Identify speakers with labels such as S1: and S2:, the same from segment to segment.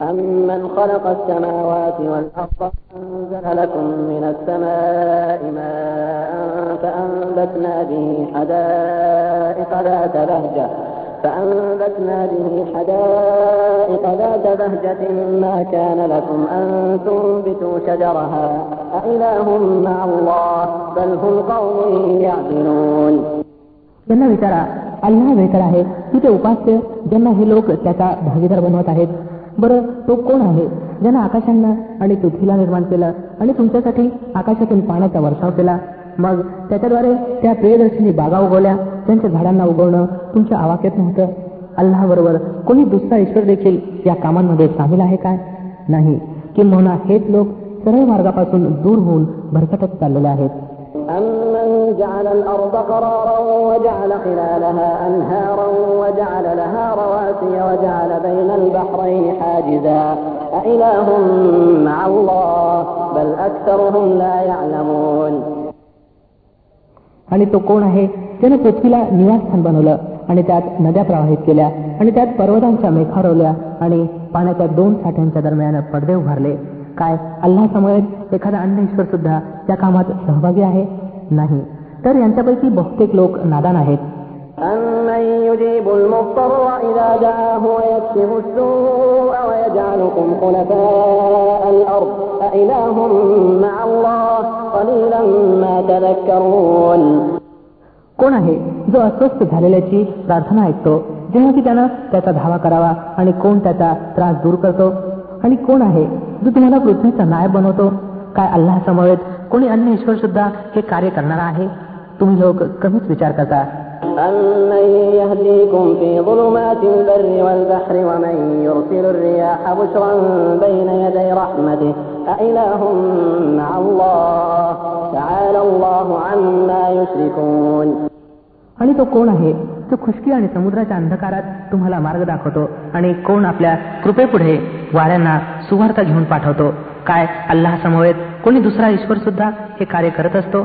S1: أمن خلق السماوات والأرض أنزل لكم من السماء ماء فأنبتنا به حدائق ذات بهجة فأنبتنا به حدائق ذات بهجة ما كان لكم أن تنبتوا شجرها أإله مع الله بل هم قوم يعدلون
S2: यांना विचारा अल्लाह बेहतर आहे की ते उपास्य ज्यांना हे लोक त्याचा भागीदार बनवत आहेत बरं तो कोण आहे ज्यानं आकाशांना आणि पृथ्वीला निर्माण केलं आणि तुमच्यासाठी आकाशातून पाण्याचा वर्षाव केला मग त्याच्याद्वारे त्या प्रियदर्शिनी बागा उगवल्या त्यांच्या झाडांना उगवणं तुमच्या आवाक्यात नव्हतं बरोबर कोणी दुसरा ईश्वर देखील या कामांमध्ये सामील आहे काय नाही किंवा हेच लोक सरळ मार्गापासून दूर होऊन भरकटत चाललेले
S1: आहेत جعل الأرض قرارا وجعل خلالها أنهارا وجعل لها رواسي وجعل بين البحرين حاجزا أإله مع الله بل أكثرهم لا يعلمون आणि तो कोण
S2: आहे त्याने पृथ्वीला निवासस्थान बनवलं आणि त्यात नद्या प्रवाहित केल्या आणि त्यात पर्वतांच्या मेघारवल्या आणि पाण्याच्या दोन साठ्यांच्या दरम्यान पडदे उभारले काय अल्लासमोर एखादा अन्य ईश्वर सुद्धा त्या कामात सहभागी आहे नाही तर यांच्यापैकी बहुतेक लोक नादान आहेत कोण आहे जो अस्वस्थ झालेल्याची प्रार्थना ऐकतो जेव्हा की त्यानं त्याचा धावा करावा आणि कोण त्याचा त्रास दूर करतो आणि कोण आहे जो तुम्हाला पृथ्वीचा नायब बनवतो काय अल्लाह समवेत कोणी अन्य ईश्वर सुद्धा हे कार्य करणार आहे तुम्ही लोक हो कमीच विचार करता आणि तो कोण आहे तो खुशकी आणि समुद्राच्या अंधकारात तुम्हाला मार्ग दाखवतो आणि कोण आपल्या कृपेपुढे वाऱ्यांना सुवार्ता घेऊन पाठवतो काय अल्लाह समवेत कोणी दुसरा ईश्वर सुद्धा हे कार्य करत असतो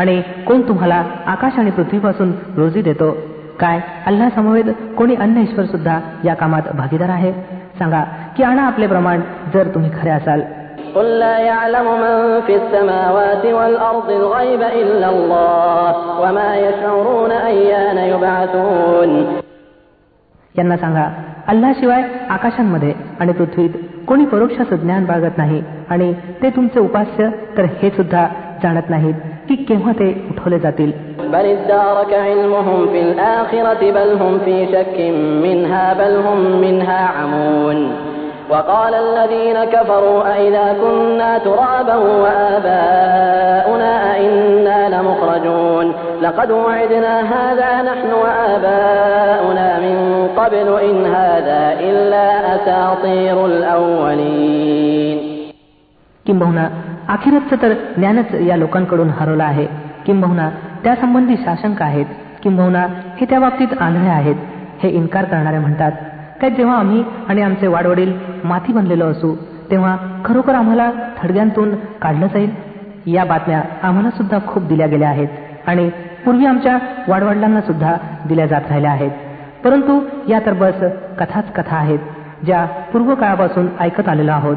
S2: आणि कोण तुम्हाला आकाश आणि पृथ्वीपासून रोजी देतो काय समवेत कोणी अन्य ईश्वर सुद्धा या कामात भागीदार आहे सांगा की आणा आपले प्रमाण जर तुम्ही खरे असाल यांना सांगा शिवाय आकाशांमध्ये आणि पृथ्वीत कोणी परोक्ष ज्ञान बाळगत नाही आणि ते तुमचे उपास्य तर हे सुद्धा जाणत नाहीत ते केव्हा ते उठवले जातील
S1: بل ادارك علمهم في الآخرة بل هم في شك منها بل هم منها عمون وقال الذين كفروا أئذا كنا ترابا وآباؤنا أئنا لمخرجون لقد وعدنا هذا نحن وآباؤنا من قبل إن هذا إلا أساطير الأولين
S2: अखेरचं तर ज्ञानच या लोकांकडून हरवलं आहे किंबहुना त्यासंबंधी शासंक आहेत किंबहुना हे त्या बाबतीत आंधळे आहेत हे इन्कार करणारे म्हणतात काय जेव्हा आम्ही आणि आमचे वाडवडील माती बनलेलो असू तेव्हा खरोखर आम्हाला थडग्यांतून काढलं जाईल या बातम्या आम्हाला सुद्धा खूप दिल्या गेल्या आहेत आणि पूर्वी आमच्या वाडवडिलांना सुद्धा दिल्या जात राहिल्या आहेत परंतु या तर बस कथाच कथा आहेत ज्या पूर्व काळापासून ऐकत आलेलो आहोत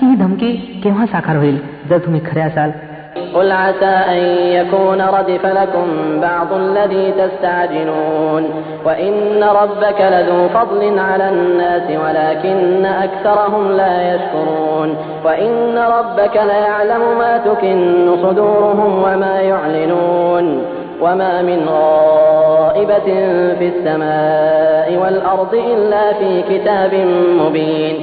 S2: की धमकी केव्हा साकार होईल जर तुम्ही खरे असाल
S1: قل عسى أن يكون ردف لكم بعض الذي تستعجلون وإن ربك لذو فضل على الناس ولكن أكثرهم لا يشكرون وإن ربك ليعلم ما تكن صدورهم وما يعلنون وما من غائبة في السماء والأرض إلا في كتاب مبين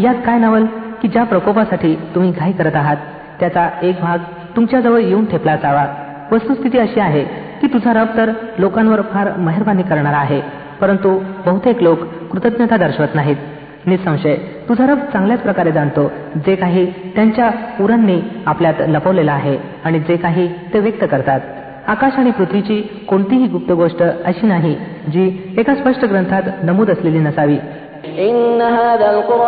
S1: यात काय नावल
S2: की ज्या प्रकोपासाठी तुम्ही घाई करत आहात त्याचा एक भाग तुमच्याजवळ येऊन ठेपला जावा वस्तुस्थिती अशी आहे की तुझा रब तर लोकांवर फार मेहरबानी करणार आहे परंतु बहुतेक लोक कृतज्ञता दर्शवत नाहीत निसंशय तुझा रब चांगल्याच प्रकारे जाणतो जे काही त्यांच्या उरांनी आपल्यात लपवलेलं आहे आणि जे काही ते व्यक्त करतात आकाश आणि पृथ्वीची कोणतीही गुप्त गोष्ट अशी नाही जी एका स्पष्ट ग्रंथात नमूद असलेली नसावी
S1: ही वस्तुस्थिती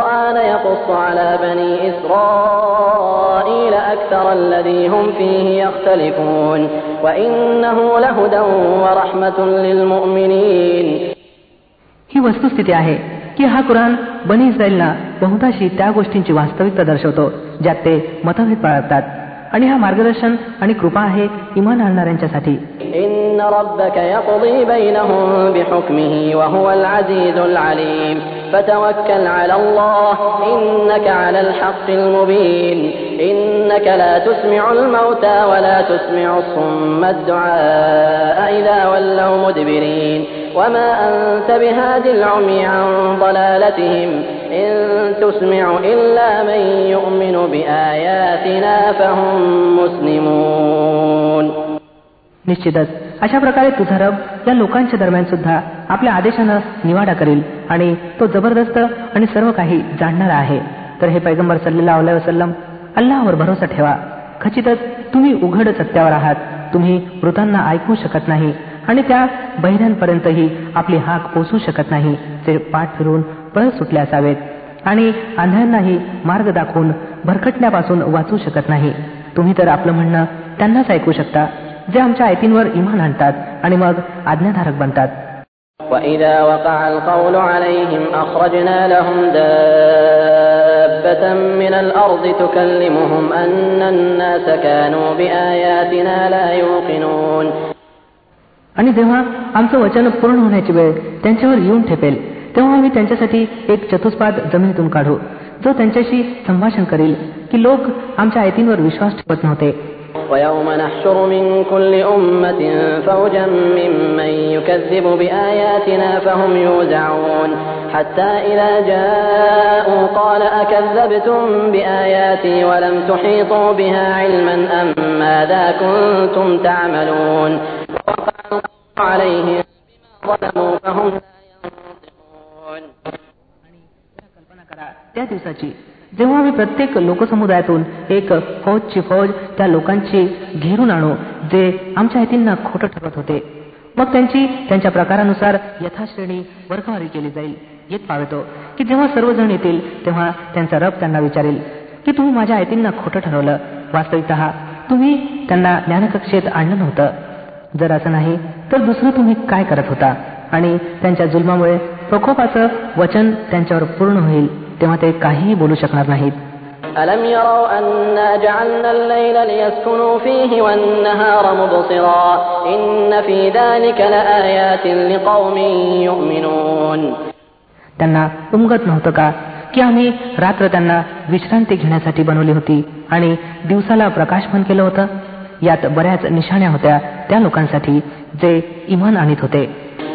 S2: आहे की हा कुराण बनी इस्राईलला बहुताशी त्या गोष्टींची वास्तविकता दर्शवतो ज्यात ते मतभेद पाळतात आणि हा मार्गदर्शन आणि कृपा आहे इमान आणणाऱ्यांच्यासाठी
S1: إن ربك يقضي بينهم بحكمه وهو العزيز العليم فتوكل على الله إنك على الحق المبين إنك لا تسمع الموتى ولا تسمع الصم الدعاء إذا ولوا مدبرين وما أنت بهادي العمي عن ضلالتهم إن تسمع إلا من يؤمن بآياتنا فهم مسلمون
S2: निश्चितच अशा तुझा रब या लोकांच्या दरम्यान सुद्धा आपल्या आदेशानं निवाडा करील आणि तो जबरदस्त आणि सर्व काही जाणणारा आहे तर हे पैगंबर सल्लेला अल्लाह वसलम अल्लावर भरोसा ठेवा खचितच तुम्ही उघड सत्यावर आहात तुम्ही मृतांना ऐकू शकत नाही आणि त्या बहिणांपर्यंतही आपली हाक पोचू शकत नाही ते पाठ फिरून पळ सुटले असावेत आणि आंधळ्यांनाही मार्ग दाखवून भरकटण्यापासून वाचू शकत नाही तुम्ही तर आपलं म्हणणं त्यांनाच ऐकू शकता जे आमच्या आयतींवर इमान आणतात आणि मग आज्ञाधारक बनतात आणि जेव्हा आमचं वचन पूर्ण होण्याची वेळ त्यांच्यावर येऊन ठेपेल तेव्हा आम्ही त्यांच्यासाठी एक चतुष्पाद जमिनीतून काढू जो त्यांच्याशी संभाषण करेल की लोक आमच्या आयतींवर विश्वास ठेवत नव्हते
S1: ويوم نحشر من كل أمة فوجا ممن يكذب بآياتنا فهم يوزعون حتى إذا جاءوا قال أكذبتم بآياتي ولم تحيطوا بها علما أم ماذا كنتم تعملون وقعوا عليهم بما ظلموا فهم لا ينطقون जेव्हा
S2: आम्ही प्रत्येक लोकसमुदायातून एक फौजची फौज त्या लोकांची घेरून आणू जे आमच्या हेतींना खोटं ठरत होते मग त्यांची त्यांच्या प्रकारानुसार यथाश्रेणी वर्गवारी केली जाईल येत पावतो की जेव्हा सर्वजण येतील तेव्हा त्यांचा रब त्यांना विचारेल की तुम्ही माझ्या आयतींना खोटं ठरवलं वास्तविकत तुम्ही त्यांना ज्ञानकक्षेत आणलं नव्हतं जर असं नाही तर दुसरं तुम्ही काय करत होता आणि त्यांच्या जुलमामुळे प्रकोपाचं वचन त्यांच्यावर पूर्ण होईल तेव्हा ते काहीही बोलू शकणार नाहीत त्यांना उमगत नव्हतं का की आम्ही रात्र त्यांना विश्रांती घेण्यासाठी बनवली होती आणि दिवसाला प्रकाशमन केलं होतं यात बऱ्याच निशाण्या होत्या त्या लोकांसाठी जे इमान आणीत होते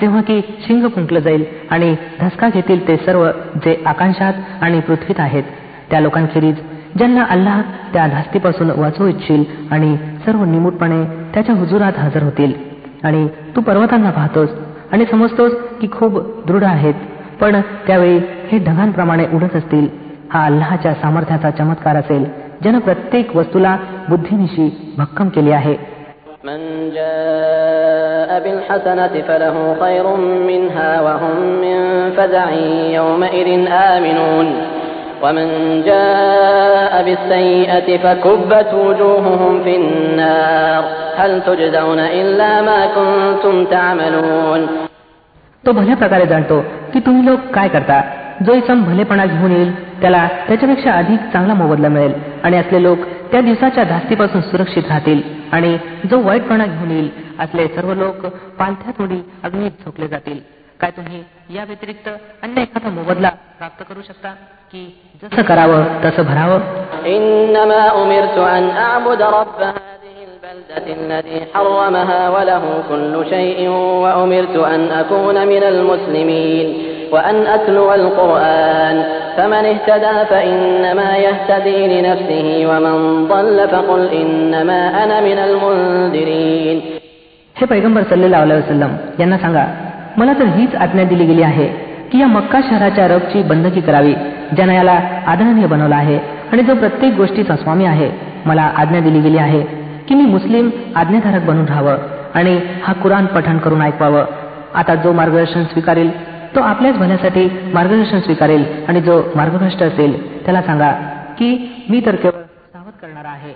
S2: जेव्हा की शिंग फुंकलं जाईल आणि धसका घेतील ते सर्व जे आकांक्षात आणि पृथ्वीत आहेत त्या लोकांखेरीज ज्यांना अल्लाह त्या धास्तीपासून वाचवू इच्छिल आणि सर्व निमूटपणे त्याच्या हुजुरात हजर होतील आणि तू पर्वतांना पाहतोस आणि समजतोस की खूप दृढ आहेत पण त्यावेळी हे ढगांप्रमाणे उडत असतील हा अल्लाहच्या सामर्थ्याचा चमत्कार असेल ज्यानं प्रत्येक वस्तूला बुद्धीनिशी भक्कम केली आहे من
S1: جاء بالحسنة فله خير منها وهم من فزع يومئذ آمنون ومن جاء بالسيئة فكبت وجوههم في النار هل تجزون إلا ما كنتم تعملون
S2: तो भल्या प्रकारे जाणतो की तुम्ही लोक काय करता जो इसम भलेपणा घेऊन येईल त्याला त्याच्यापेक्षा अधिक चांगला मोबदला मिळेल आणि असले लोक त्या दिवसाच्या धास्तीपासून सुरक्षित राहतील आणि जो वाईटपणा घेऊन येईल असले सर्व लोक पालथ्या थोडी अग्नीत झोकले जातील काय तुम्ही
S1: या व्यतिरिक्त अन्य एखादा मोबदला प्राप्त करू शकता की जसं करावं तसं भरावं وأن أتلو القرآن فمن اهتدى فإنما يهتدي لنفسه ومن ضل فقل إنما أنا من المنذرين
S2: हे पैगंबर सल्लेला वसलम यांना सांगा मला तर हीच आज्ञा दिली गेली आहे की या मक्का शहराच्या रबची बंदकी करावी ज्यानं याला आदरणीय बनवला आहे आणि जो प्रत्येक गोष्टीचा स्वामी आहे मला आज्ञा दिली गेली आहे की मी मुस्लिम आज्ञाधारक बनून राहावं आणि हा कुरान पठण करून ऐकवावं आता जो मार्गदर्शन स्वीकारेल तो आपल्याच भल्यासाठी मार्गदर्शन स्वीकारेल आणि जो मार्गभ्रष्ट असेल त्याला सांगा की मी तर केवळ सावध करणार आहे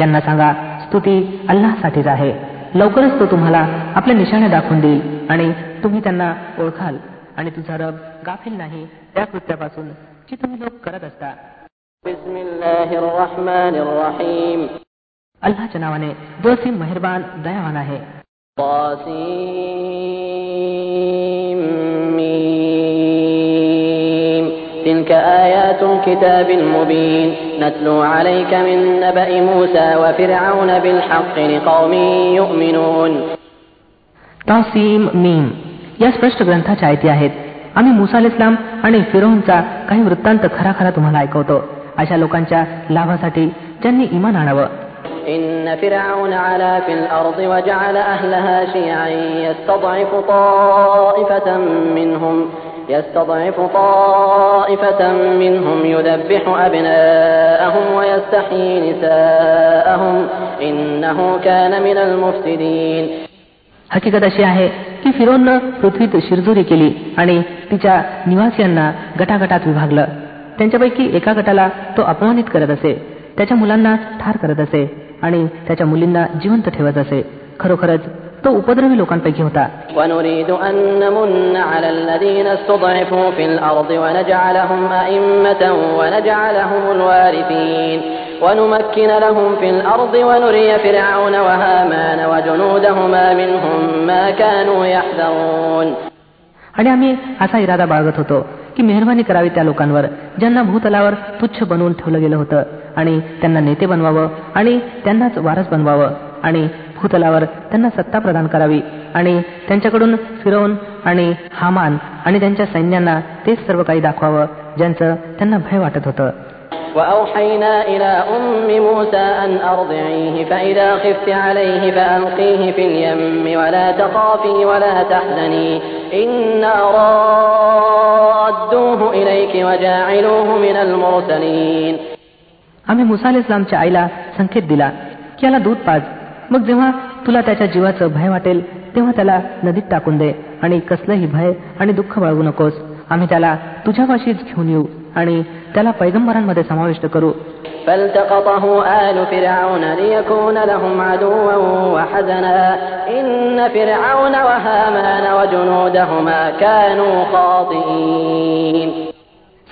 S2: यांना सांगा स्तुती अल्लाहसाठीच आहे लवकरच तो तुम्हाला
S1: आपले निशाणे दाखवून
S2: देईल आणि तुम्ही त्यांना ओळखाल आणि तुझा रब गाफील नाही त्या कृत्यापासून بسم
S1: الله الرحمن الرحيم
S2: अल्लाहच्या नावाने जो सिम मेहरबान दयावान आहे
S1: تلك آيات الكتاب المبين نتلو عليك من نبأ موسى وفرعون بالحق لقوم يؤمنون
S2: تاسيم ميم يا سبشت ग्रंथाच्या आयती आहेत आम्ही موسى الإسلام आणि फिरोहनचा काही वृत्तांत खरा खरा तुम्हाला ऐकवतो अशा लोकांच्या लाभासाठी ज्यांनी इमान आणावं
S1: إن فرعون علا في الأرض وجعل أهلها شيعا يستضعف طائفة منهم يستضعف طائفة منهم يذبح أبناءهم ويستحيي نساءهم إنه كان من المفسدين
S2: حقيقة شيء ती फिरोननं पृथ्वीत शिरजोरी केली आणि तिच्या निवासियांना गटागटात विभागलं त्यांच्यापैकी एका गटाला तो अपमानित करत असे त्याच्या मुलांना ठार करत असे आणि त्याच्या मुलींना जिवंत ठेवत असे खरोखरच तो उपद्रवी लोकांपैकी होता
S1: ونمكن لهم في الأرض ونري فرعون وهامان وجنودهما منهم ما كانوا يحذرون
S2: आणि आम्ही असा इरादा बाळगत होतो की मेहरबानी करावी त्या लोकांवर ज्यांना भूतलावर तुच्छ बनवून ठेवलं गेलं होतं आणि त्यांना नेते बनवावं आणि त्यांनाच वारस बनवावं आणि भूतलावर त्यांना सत्ता प्रदान करावी आणि त्यांच्याकडून फिरवून आणि हामान आणि त्यांच्या सैन्यांना तेच सर्व काही दाखवावं ज्यांचं त्यांना भय वाटत होतं
S1: وأوحينا إلى أم موسى أن أرضعيه فإذا خفت عليه فألقيه في اليم ولا تخافي ولا تحزني إنا رادوه إليك وجاعلوه من المرسلين
S2: आम्ही मुसा इस्लामच्या आईला संकेत दिला की याला दूध पाज मग जेव्हा तुला त्याच्या जीवाचं भय वाटेल तेव्हा त्याला नदीत टाकून दे आणि कसलंही भय आणि दुःख बाळगू नकोस आम्ही त्याला तुझ्यापाशीच घेऊन येऊ आणि त्याला पैगंबरांमध्ये समाविष्ट करू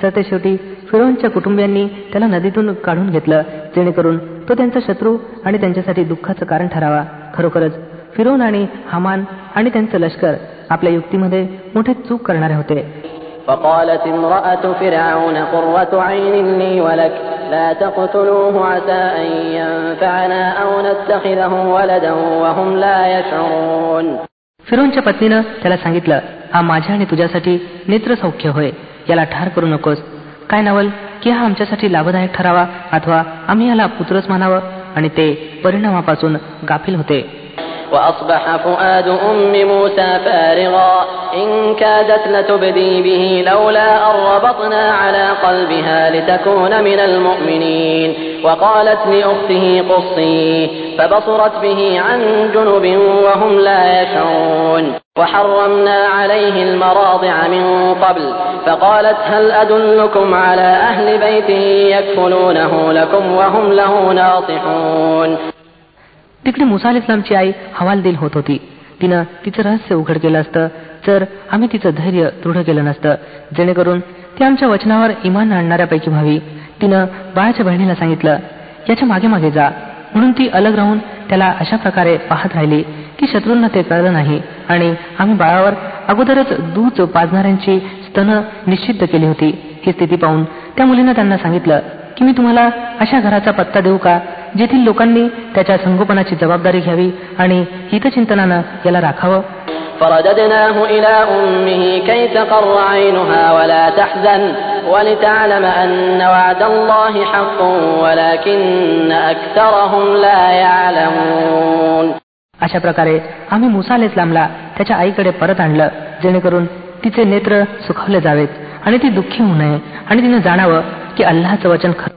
S2: सत्य शेवटी फिरोनच्या कुटुंबियांनी त्याला नदीतून काढून घेतलं जेणेकरून तो त्यांचा शत्रू आणि त्यांच्यासाठी दुःखाचं कारण ठरावा खरोखरच फिरोन आणि हमान आणि त्यांचं लष्कर आपल्या युक्तीमध्ये मोठे चूक करणारे होते
S1: فقالت امرأة فرعون قرة عين لي ولك لا تقتلوه عسى أن ينفعنا أو نتخذه ولدا وهم لا يشعرون
S2: फिरोनच्या पत्नीनं त्याला सांगितलं हा माझ्या आणि तुझ्यासाठी नेत्र सौख्य होय याला ठार करू नकोस काय नवल की हा आमच्यासाठी लाभदायक ठरावा अथवा आम्ही याला पुत्रच म्हणावं आणि ते परिणामापासून गाफील होते
S1: وأصبح فؤاد أم موسى فارغا إن كادت لتبدي به لولا أن ربطنا على قلبها لتكون من المؤمنين وقالت لأخته قصيه فبصرت به عن جنب وهم لا يشعرون وحرمنا عليه المراضع من قبل فقالت هل أدلكم على أهل بيت يكفلونه لكم وهم له ناصحون
S2: तिकडे मुसाल इस्लामची आई हवालदिल होत होती तिनं तिचं रहस्य उघड केलं असतं तर आम्ही तिचं धैर्य दृढ केलं नसतं जेणेकरून ती आमच्या वचनावर इमान आणणाऱ्यापैकी व्हावी तिनं बाळाच्या बहिणीला सांगितलं याच्या मागे मागे जा म्हणून ती अलग राहून त्याला अशा प्रकारे पाहत राहिली की शत्रूंना ते कळलं नाही आणि आम्ही बाळावर अगोदरच दूध पाजणाऱ्यांची स्तन निश्चित केली होती ही स्थिती पाहून त्या मुलीनं त्यांना सांगितलं की मी तुम्हाला अशा घराचा पत्ता देऊ का जेथील लोकांनी त्याच्या संगोपनाची जबाबदारी घ्यावी आणि हितचिंतनानं याला राखावं अशा प्रकारे आम्ही मुसा लांबला त्याच्या आईकडे परत आणलं जेणेकरून तिचे नेत्र सुखवले जावेत आणि ती दुःखी होऊ नये आणि तिनं जाणावं की अल्लाचं वचन खरं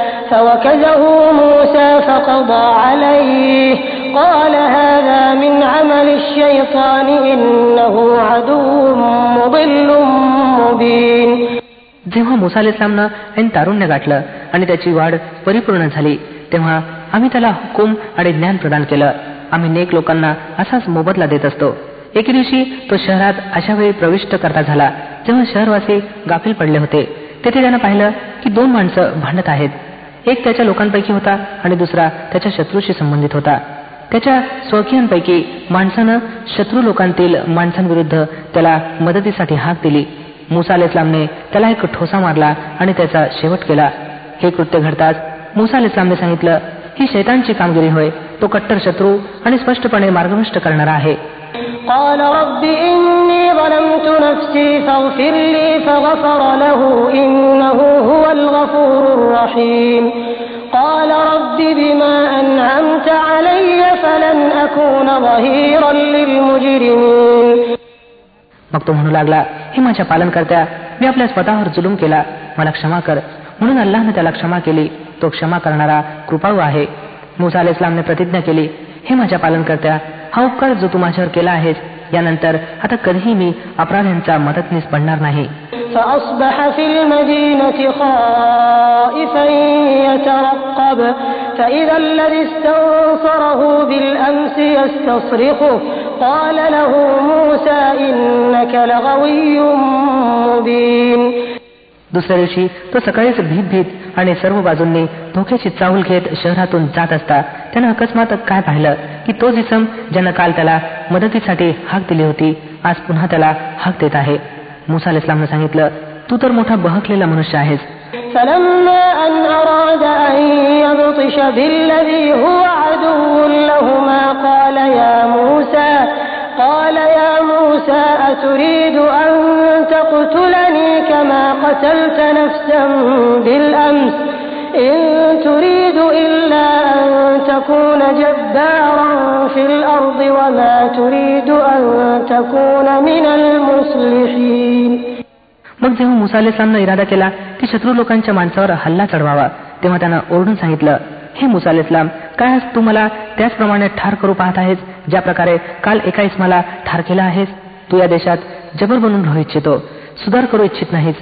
S3: فوكزه موسى فقضى عليه قال هذا من عمل الشيطان إنه عدو مضل
S2: مبين जेव्हा मुसाल इस्लामनं ऐन तारुण्य गाठलं आणि त्याची वाढ परिपूर्ण झाली तेव्हा आम्ही त्याला हुकुम आणि ज्ञान प्रदान केलं आम्ही नेक लोकांना असाच मोबदला देत असतो एके दिवशी तो शहरात अशा वेळी प्रविष्ट करता झाला जेव्हा शहरवासी गाफील पडले होते तेथे त्यानं पाहिलं की दोन माणसं भांडत आहेत एक त्याच्या लोकांपैकी होता आणि दुसरा त्याच्या शत्रूशी संबंधित होता त्याच्या स्वकीयांपैकी माणसानं शत्रू लोकांतील माणसांविरुद्ध त्याला मदतीसाठी हाक दिली मुसा इस्लामने त्याला एक ठोसा मारला आणि त्याचा शेवट केला हे कृत्य घडताच मुसा इस्लामने सांगितलं ही शेतांची कामगिरी होय तो कट्टर शत्रू आणि स्पष्टपणे मार्गभ्रष्ट करणारा आहे
S3: قال قال رب بما أنعمت علي فلن أكون ظهيرا للمجرمين
S2: मग तो म्हणू लागला हे माझ्या पालन करत्या मी आपल्या स्वतःवर जुलूम केला मला क्षमा कर म्हणून अल्लाने त्याला क्षमा केली तो क्षमा करणारा कृपाळू आहे मुसा अल इस्लामने प्रतिज्ञा केली हे माझ्या पालन करत्या हा उपकार जो तू माझ्यावर केला आहेस यानंतर आता कधीही मी अपराध्यांचा मदतनीस
S3: बनणार नाही الذي استنصره قال له موسى إنك لغوي مبين
S2: दुसऱ्या दिवशी तो सकाळीच भीत भीत आणि सर्व बाजूंनी धोक्याची चाहूल घेत शहरातून जात असता त्यानं अकस्मात काय पाहिलं की तो जिसम ज्यानं काल त्याला मदतीसाठी हाक दिली होती आज पुन्हा त्याला हाक देत आहे मुसाल इस्लामनं सांगितलं तू तर मोठा बहकलेला मनुष्य आहेस
S3: قال أن تقتلني كما قتلت نفسا بالأمس إن تريد إلا أن تكون جبارا في الأرض وما تريد أن تكون من المصلحين
S2: मग जेव्हा मुसालेसलामनं इरादा केला की शत्रू लोकांच्या माणसावर हल्ला चढवावा तेव्हा त्यांना ओरडून सांगितलं हे मुसालेसलाम काय तू मला त्याचप्रमाणे ठार करू पाहत आहेस ज्या प्रकारे काल एका इस्माला ठार केला आहेस तू देशात जबर बनून राहू इच्छितो सुधार करू इच्छित नाहीस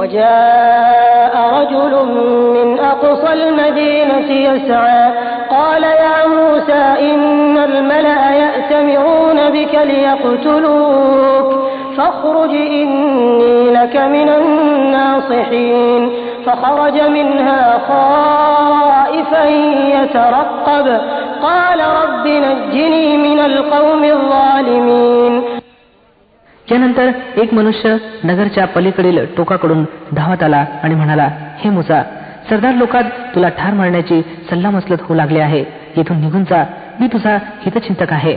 S3: وجاء رجل من أقصى المدينة يسعى قال يا موسى إن الملأ يأتمرون بك ليقتلوك فاخرج إني لك من الناصحين فخرج منها خائفا يترقب قال رب نجني من القوم الظالمين
S2: यानंतर एक मनुष्य नगरच्या पलीकडील टोकाकडून धावत आला आणि म्हणाला हे मुसा सरदार लोकात तुला ठार मारण्याची सल्लामसलत होऊ लागली आहे येथून निघून जा मी तुझा हितचिंतक आहे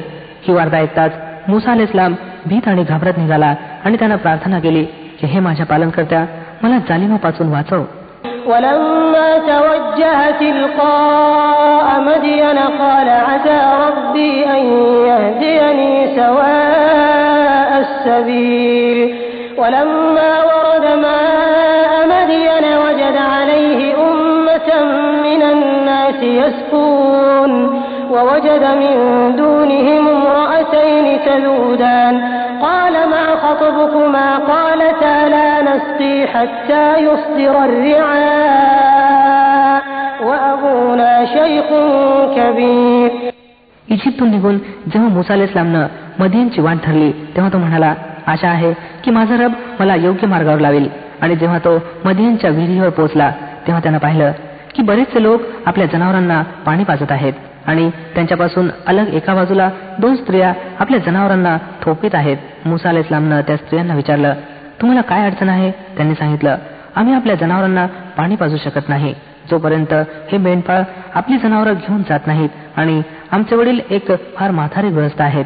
S2: ही वार्ता ऐकताच मुसा अल इस्लाम भीत आणि घाबरत निघाला आणि त्यानं प्रार्थना केली की हे माझ्या पालन करत्या मला जालिमापासून वाचव
S3: ولما توجه تلقاء مدين قال عسى ربي أن يهديني سواء السبيل ولما ورد ماء مدين وجد عليه أمة من الناس يسكون ووجد من دونهم امرأتين تذودان قال ما خطبكما قالتا لا نسقي حتى يصدر الرعاء وأبونا شيخ كبير
S2: ইজিপ্ত নিগল যেমন মোসা আলাইসলাম না मदींची वाट धरली तेव्हा तो म्हणाला आशा आहे की माझा रब मला योग्य मार्गावर लावेल आणि जेव्हा तो मदियनच्या विहिरीवर पोहोचला तेव्हा त्यानं पाहिलं की बरेचसे लोक आपल्या जनावरांना पाणी पाजत आहेत आणि त्यांच्यापासून अलग एका बाजूला दोन स्त्रिया आपल्या जनावरांना थोपीत आहेत मुसा इस्लामनं त्या स्त्रियांना विचारलं तुम्हाला काय अडचण आहे त्यांनी सांगितलं आम्ही आपल्या जनावरांना पाणी पाजू शकत नाही जोपर्यंत हे मेंढपाळ आपली जनावरं घेऊन जात नाहीत आणि आमचे वडील एक फार माथारी ग्रस्त आहेत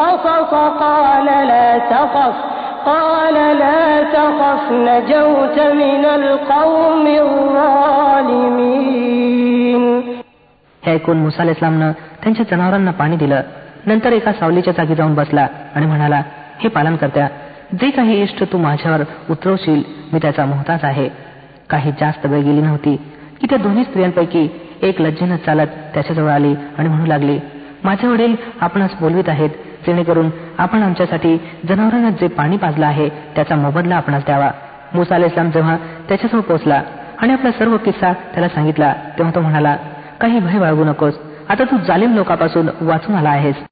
S3: قال لا تخف قال لا تخف نجوت من القوم الظالمين
S2: हे ऐकून मुसा त्यांच्या जनावरांना पाणी दिलं नंतर एका सावलीच्या जागी जाऊन बसला आणि म्हणाला हे पालन करत्या जे काही इष्ट तू माझ्यावर उतरवशील मी त्याचा मोहताज आहे काही जास्त वेळ गेली नव्हती की त्या दोन्ही स्त्रियांपैकी एक लज्जेनं चालत त्याच्याजवळ आली आणि म्हणू लागली माझे वडील आपणास बोलवीत आहेत जेणेकरून आपण आमच्यासाठी जनावरांना जे पाणी पाजलं आहे त्याचा मोबदला आपण द्यावा मुसा इस्लाम जेव्हा त्याच्यासमोर पोहोचला आणि आपला सर्व किस्सा त्याला सांगितला तेव्हा तो म्हणाला
S3: काही भय बाळगू नकोस आता तू जालिम लोकापासून वाचून आला आहेस